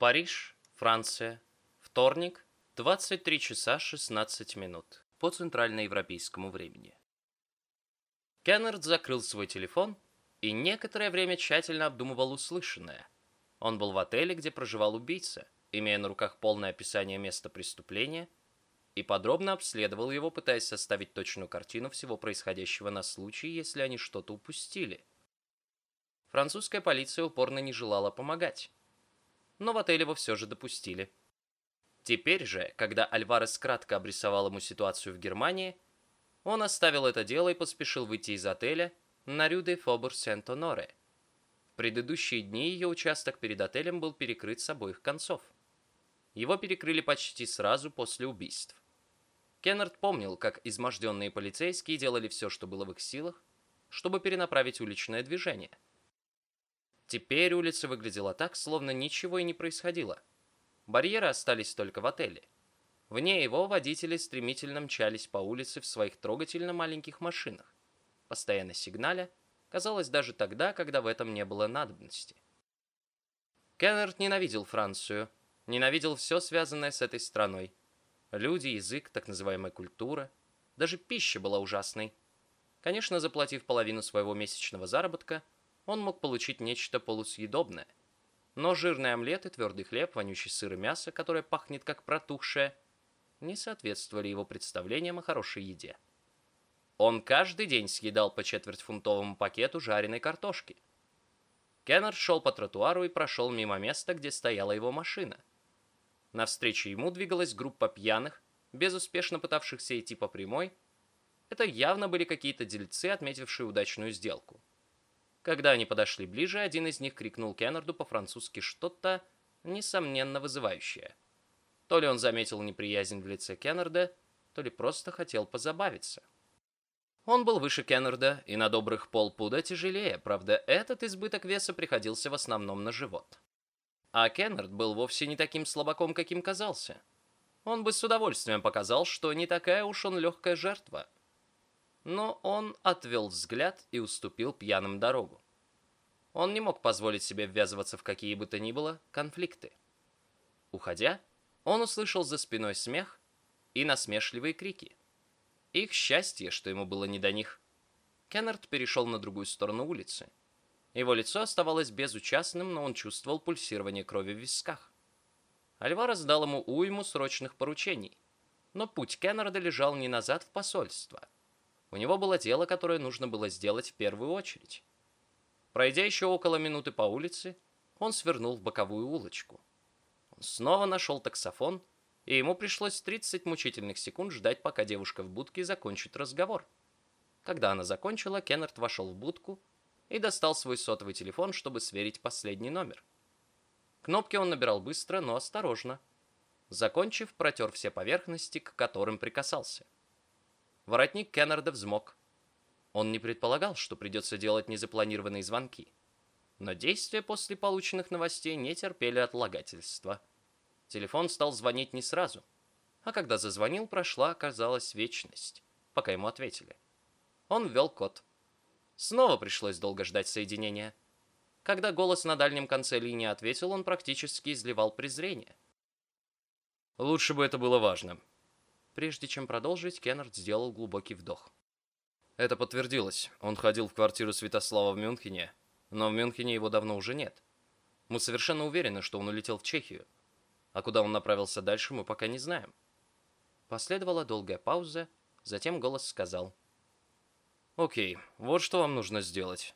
Париж, Франция. Вторник, 23 часа 16 минут по центральноевропейскому времени. Кеннард закрыл свой телефон и некоторое время тщательно обдумывал услышанное. Он был в отеле, где проживал убийца, имея на руках полное описание места преступления, и подробно обследовал его, пытаясь составить точную картину всего происходящего на случай, если они что-то упустили. Французская полиция упорно не желала помогать, но в отель его все же допустили. Теперь же, когда Альварес кратко обрисовал ему ситуацию в Германии, он оставил это дело и поспешил выйти из отеля на Рю де Фобур Сент-Оноре. В предыдущие дни ее участок перед отелем был перекрыт с обоих концов. Его перекрыли почти сразу после убийств. Кеннард помнил, как изможденные полицейские делали все, что было в их силах, чтобы перенаправить уличное движение. Теперь улица выглядела так, словно ничего и не происходило. Барьеры остались только в отеле. Вне его водители стремительно мчались по улице в своих трогательно маленьких машинах, постоянно сигналя, казалось даже тогда, когда в этом не было надобности. Кеннард ненавидел Францию, ненавидел все связанное с этой страной. Люди, язык, так называемая культура, даже пища была ужасной. Конечно, заплатив половину своего месячного заработка, он мог получить нечто полусъедобное. Но жирный омлет и твердый хлеб, вонючий сыр и мясо, которое пахнет как протухшее, не соответствовали его представлениям о хорошей еде. Он каждый день съедал по четвертьфунтовому пакету жареной картошки. Кеннер шел по тротуару и прошел мимо места, где стояла его машина. Навстречу ему двигалась группа пьяных, безуспешно пытавшихся идти по прямой. Это явно были какие-то дельцы, отметившие удачную сделку. Когда они подошли ближе, один из них крикнул Кеннарду по-французски что-то, несомненно, вызывающее. То ли он заметил неприязнь в лице Кеннарда, то ли просто хотел позабавиться. Он был выше Кеннарда и на добрых полпуда тяжелее, правда, этот избыток веса приходился в основном на живот. А Кеннард был вовсе не таким слабаком, каким казался. Он бы с удовольствием показал, что не такая уж он легкая жертва – но он отвел взгляд и уступил пьяным дорогу. Он не мог позволить себе ввязываться в какие бы то ни было конфликты. Уходя, он услышал за спиной смех и насмешливые крики. Их счастье, что ему было не до них. Кеннард перешел на другую сторону улицы. Его лицо оставалось безучастным, но он чувствовал пульсирование крови в висках. Альварес дал ему уйму срочных поручений, но путь Кеннарда лежал не назад в посольство – у него было дело, которое нужно было сделать в первую очередь. Пройдя еще около минуты по улице, он свернул в боковую улочку. Он снова нашел таксофон, и ему пришлось 30 мучительных секунд ждать, пока девушка в будке закончит разговор. Когда она закончила, Кеннард вошел в будку и достал свой сотовый телефон, чтобы сверить последний номер. Кнопки он набирал быстро, но осторожно. Закончив, протер все поверхности, к которым прикасался. Воротник Кеннарда взмок. Он не предполагал, что придется делать незапланированные звонки. Но действия после полученных новостей не терпели отлагательства. Телефон стал звонить не сразу. А когда зазвонил, прошла, оказалась вечность, пока ему ответили. Он ввел код. Снова пришлось долго ждать соединения. Когда голос на дальнем конце линии ответил, он практически изливал презрение. «Лучше бы это было важным», Прежде чем продолжить, Кеннард сделал глубокий вдох. Это подтвердилось. Он ходил в квартиру Святослава в Мюнхене, но в Мюнхене его давно уже нет. Мы совершенно уверены, что он улетел в Чехию. А куда он направился дальше, мы пока не знаем. Последовала долгая пауза, затем голос сказал. «Окей, вот что вам нужно сделать.